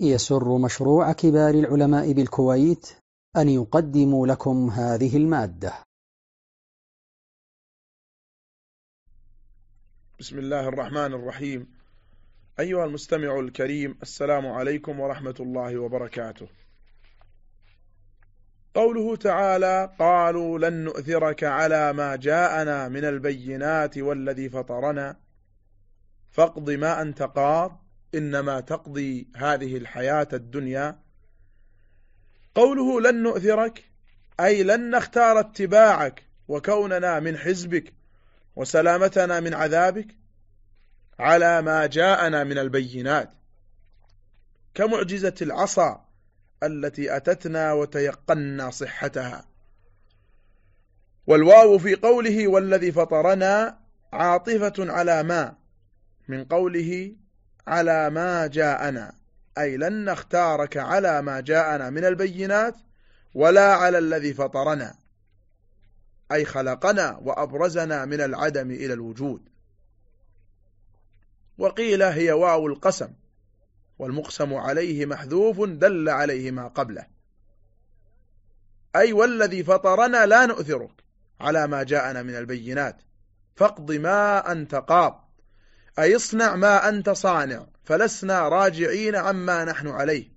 يسر مشروع كبار العلماء بالكويت أن يقدم لكم هذه المادة. بسم الله الرحمن الرحيم. أيها المستمع الكريم السلام عليكم ورحمة الله وبركاته. قوله تعالى قالوا لن نؤثرك على ما جاءنا من البينات والذي فطرنا فاقض ما أنت قاض إنما تقضي هذه الحياة الدنيا. قوله لن نؤثرك أي لن نختار اتباعك وكوننا من حزبك وسلامتنا من عذابك على ما جاءنا من البينات. كمعجزة العصا التي أتتنا وتيقنا صحتها. والواو في قوله والذي فطرنا عاطفة على ما من قوله على ما جاءنا. أي لن نختارك على ما جاءنا من البينات ولا على الذي فطرنا. أي خلقنا وأبرزنا من العدم إلى الوجود. وقيل هي واو القسم والمقسم عليه محذوف دل عليه ما قبله. أي والذي فطرنا لا نؤثرك على ما جاءنا من البينات. فاقض ما أنت قاض. أي اصنع ما أنت صانع فلسنا راجعين عما نحن عليه.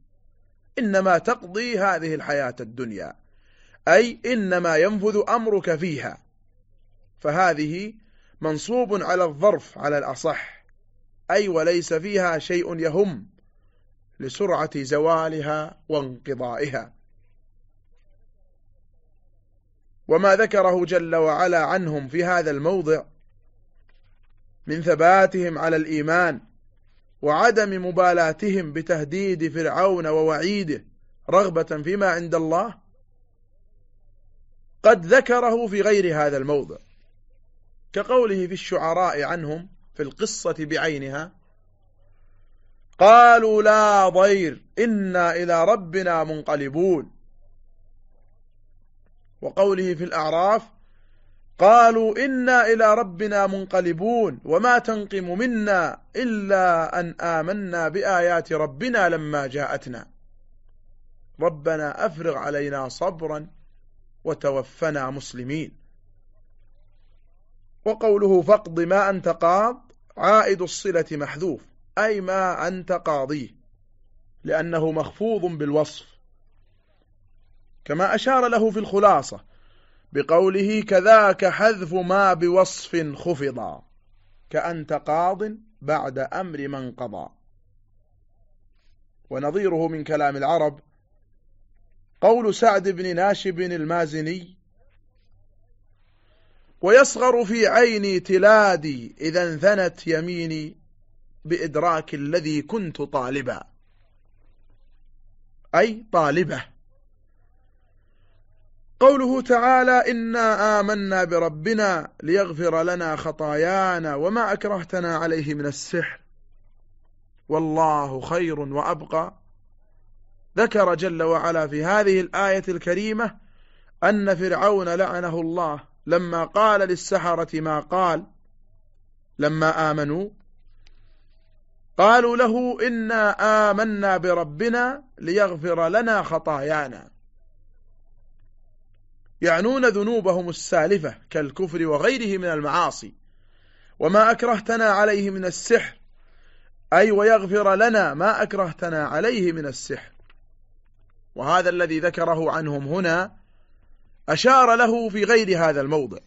إنما تقضي هذه الحياة الدنيا أي إنما ينفذ أمرك فيها. فهذه منصوب على الظرف على الأصح. أي وليس فيها شيء يهم لسرعة زوالها وانقضائها. وما ذكره جل وعلا عنهم في هذا الموضع من ثباتهم على الإيمان وعدم مبالاتهم بتهديد فرعون ووعيده رغبة فيما عند الله قد ذكره في غير هذا الموضع. كقوله في الشعراء عنهم في القصة بعينها قالوا لا ضير إنا إلى ربنا منقلبون. وقوله في الأعراف قالوا إنا إلى ربنا منقلبون وما تنقم منا إلا أن آمنا بآيات ربنا لما جاءتنا. ربنا أفرغ علينا صبرا وتوفنا مسلمين. وقوله فاقض ما أنت قاض عائد الصلة محذوف أي ما أنت قاضيه لأنه مخفوض بالوصف. كما أشار له في الخلاصة بقوله كذاك حذف ما بوصف خفضا كأنت قاض بعد أمر من قضى. ونظيره من كلام العرب قول سعد بن ناشب المازني ويصغر في عيني تلادي إذا انثنت يميني بإدراك الذي كنت طالبا. أي طالبة. قوله تعالى إنا آمنا بربنا ليغفر لنا خطايانا وما أكرهتنا عليه من السحر. والله خير وأبقى. ذكر جل وعلا في هذه الآية الكريمة أن فرعون لعنه الله لما قال للسحرة ما قال. لما آمنوا قالوا له إنا آمنا بربنا ليغفر لنا خطايانا. يعنون ذنوبهم السالفة كالكفر وغيره من المعاصي. وما أكرهتنا عليه من السحر. أي ويغفر لنا ما أكرهتنا عليه من السحر. وهذا الذي ذكره عنهم هنا أشار له في غير هذا الموضع.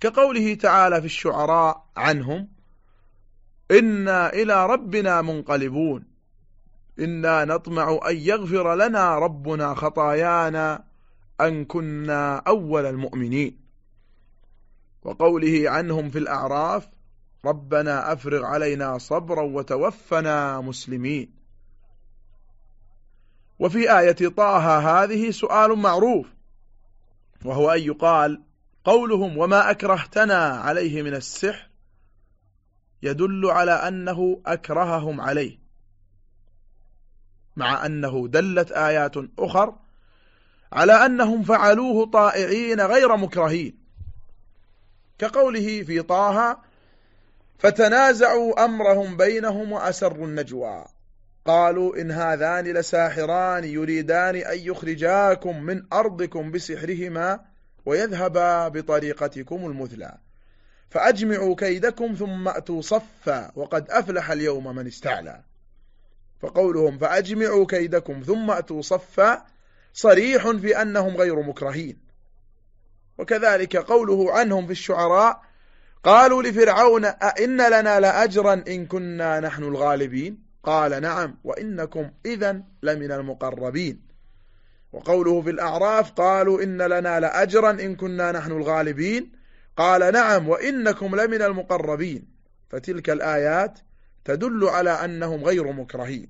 كقوله تعالى في الشعراء عنهم إنا إلى ربنا منقلبون. إنا نطمع أن يغفر لنا ربنا خطايانا أن كنا أول المؤمنين. وقوله عنهم في الأعراف ربنا أفرغ علينا صبرا وتوفنا مسلمين. وفي آية طه هذه سؤال معروف وهو أن يقال قولهم وما أكرهتنا عليه من السحر يدل على أنه أكرههم عليه. مع أنه دلت آيات أخر على أنهم فعلوه طائعين غير مكرهين. كقوله في طه فتنازعوا أمرهم بينهم وأسروا النجوى. قالوا إن هذان لساحران يريدان أن يخرجاكم من أرضكم بسحرهما ويذهبا بطريقتكم المثلى. فأجمعوا كيدكم ثم أتوا صفا وقد أفلح اليوم من استعلى. فقولهم فأجمعوا كيدكم ثم أتوا صفا صريح في أنهم غير مكرهين. وكذلك قوله عنهم في الشعراء قالوا لفرعون أئن لنا لأجرا إن كنا نحن الغالبين؟ قال نعم وإنكم إذا لمن المقربين. وقوله في الأعراف قالوا إن لنا لأجرا إن كنا نحن الغالبين؟ قال نعم وإنكم لمن المقربين. فتلك الآيات تدل على أنهم غير مكرهين.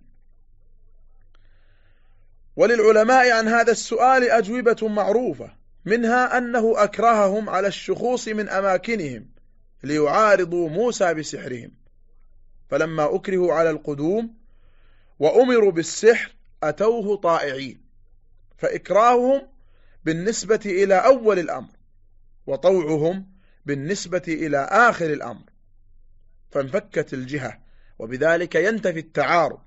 وللعلماء عن هذا السؤال أجوبة معروفة منها أنه أكرههم على الشخوص من أماكنهم ليعارضوا موسى بسحرهم. فلما أكرهوا على القدوم وأمروا بالسحر أتوه طائعين فإكراههم بالنسبة إلى أول الأمر وطوعهم بالنسبة إلى آخر الأمر. فانفكت الجهة. وبذلك ينتفي التعارض.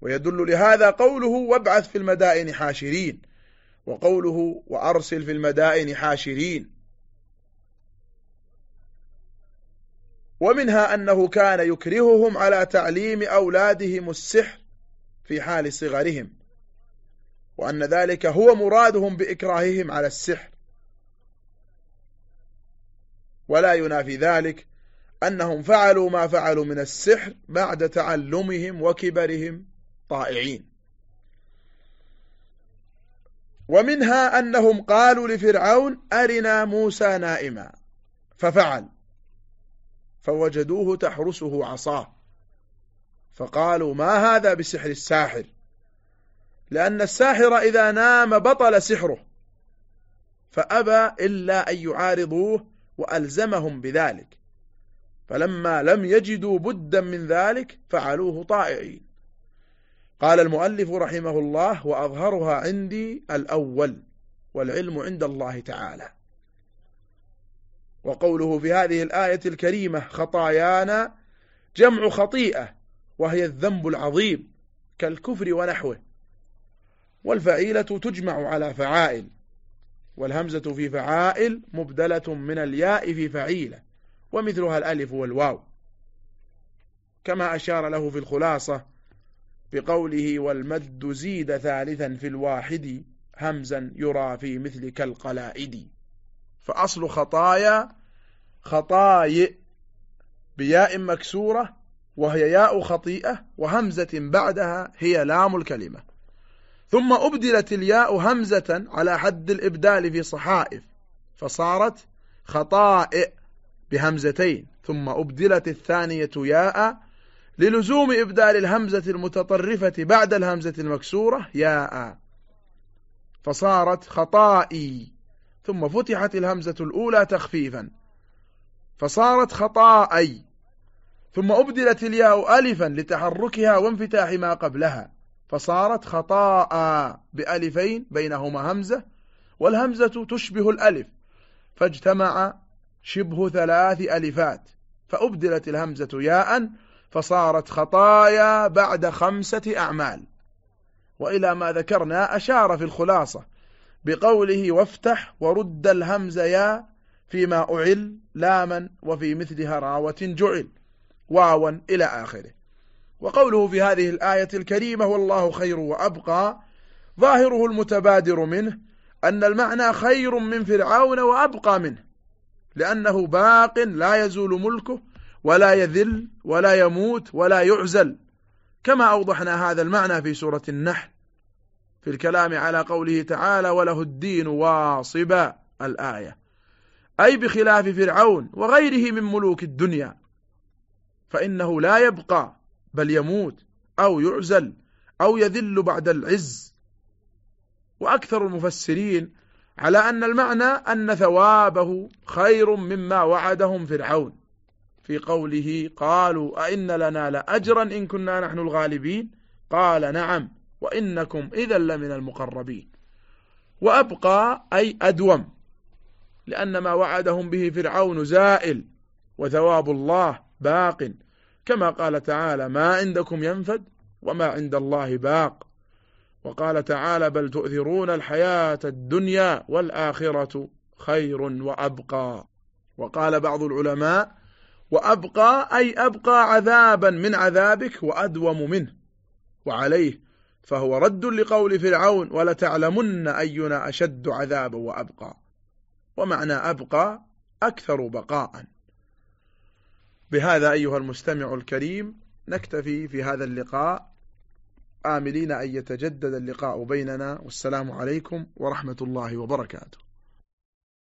ويدل لهذا قوله وابعث في المدائن حاشرين وقوله وأرسل في المدائن حاشرين. ومنها أنه كان يكرههم على تعليم أولادهم السحر في حال صغرهم وأن ذلك هو مرادهم بإكراههم على السحر. ولا ينافي ذلك أنهم فعلوا ما فعلوا من السحر بعد تعلمهم وكبرهم طائعين. ومنها أنهم قالوا لفرعون أرنا موسى نائما ففعل فوجدوه تحرسه عصاه. فقالوا ما هذا بسحر الساحر؟ لأن الساحر إذا نام بطل سحره فأبى إلا أن يعارضوه وألزمهم بذلك. فلما لم يجدوا بدا من ذلك فعلوه طائعين. قال المؤلف رحمه الله وأظهرها عندي الأول والعلم عند الله تعالى. وقوله في هذه الآية الكريمة خطايانا جمع خطيئة وهي الذنب العظيم كالكفر ونحوه. والفعيلة تجمع على فعائل والهمزة في فعائل مبدلة من الياء في فعيلة. ومثلها الألف والواو. كما أشار له في الخلاصة بقوله والمد زيد ثالثا في الواحد همزا يرى في مثل كالقلائد فأصل خطايا خطايئ بياء مكسورة وهي ياء خطيئة وهمزة بعدها هي لام الكلمة. ثم أبدلت الياء همزة على حد الإبدال في صحائف فصارت خطائئ. بهمزتين ثم أبدلت الثانية ياء للزوم إبدال الهمزة المتطرفة بعد الهمزة المكسورة ياء. فصارت خطائي ثم فتحت الهمزة الأولى تخفيفا. فصارت خطائي ثم أبدلت الياء ألفا لتحركها وانفتاح ما قبلها. فصارت خطاء بألفين بينهما همزة والهمزة تشبه الألف. فاجتمع شبه ثلاث ألفات. فأبدلت الهمزة ياء فصارت خطايا بعد خمسة أعمال. وإلى ما ذكرنا أشار في الخلاصة بقوله وافتح ورد الهمز يا فيما أعل لاما وفي مثلها راوة جعل. واوا إلى آخره. وقوله في هذه الآية الكريمة والله خير وأبقى. ظاهره المتبادر منه أن المعنى خير من فرعون وأبقى منه. لأنه باق لا يزول ملكه ولا يذل ولا يموت ولا يعزل. كما أوضحنا هذا المعنى في سورة النحل في الكلام على قوله تعالى وله الدين واصبا الآية. أي بخلاف فرعون وغيره من ملوك الدنيا. فإنه لا يبقى بل يموت أو يعزل أو يذل بعد العز. وأكثر المفسرين على أن المعنى أن ثوابه خير مما وعدهم فرعون. في قوله قالوا أئن لنا لأجرا إن كنا نحن الغالبين. قال نعم وإنكم إذا لمن المقربين. وأبقى أي أدوم لأن ما وعدهم به فرعون زائل وثواب الله باق. كما قال تعالى ما عندكم ينفد وما عند الله باق. وقال تعالى بل تؤثرون الحياة الدنيا والآخرة خير وأبقى. وقال بعض العلماء وأبقى أي أبقى عذابا من عذابك وأدوم منه. وعليه فهو رد لقول فرعون ولتعلمن أينا أشد عذابا وأبقى. ومعنى أبقى أكثر بقاء. بهذا أيها المستمع الكريم نكتفي في هذا اللقاء. آملين أن يتجدد اللقاء بيننا والسلام عليكم ورحمة الله وبركاته.